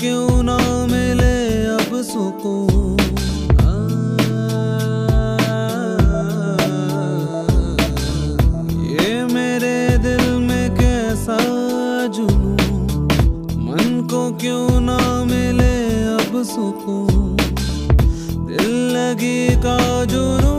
क्यों ना मिले अब सुकून? हाँ। ये मेरे दिल में कैसा मन को क्यों सुकून? दिल लगी का जुनू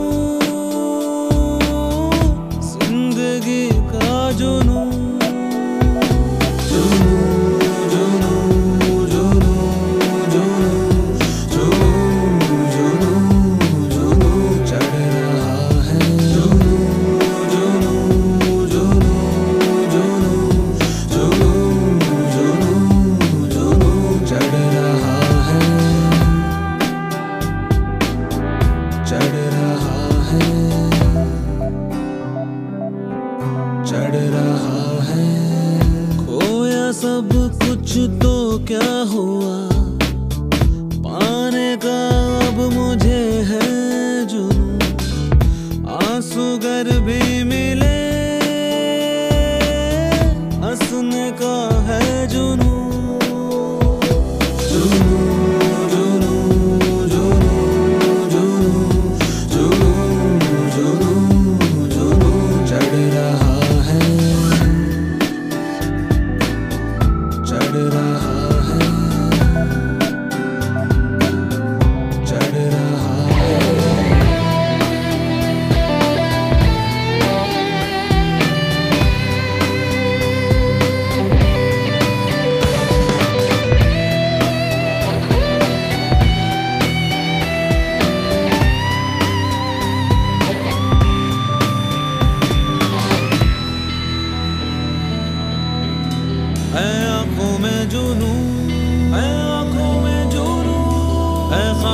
कुछ तो क्या हुआ? पाने का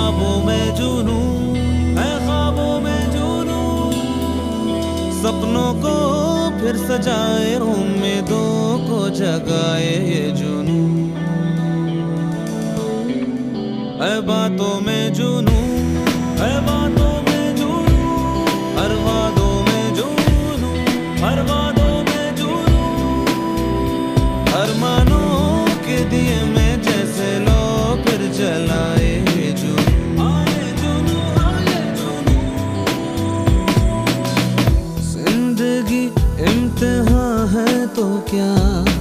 ख्वाबों में जुनू मैं ख्वाबों में जुनू सपनों को फिर सजाए उम्मीदों को जगाए ये जुनू है बातों में जुनू को क्या?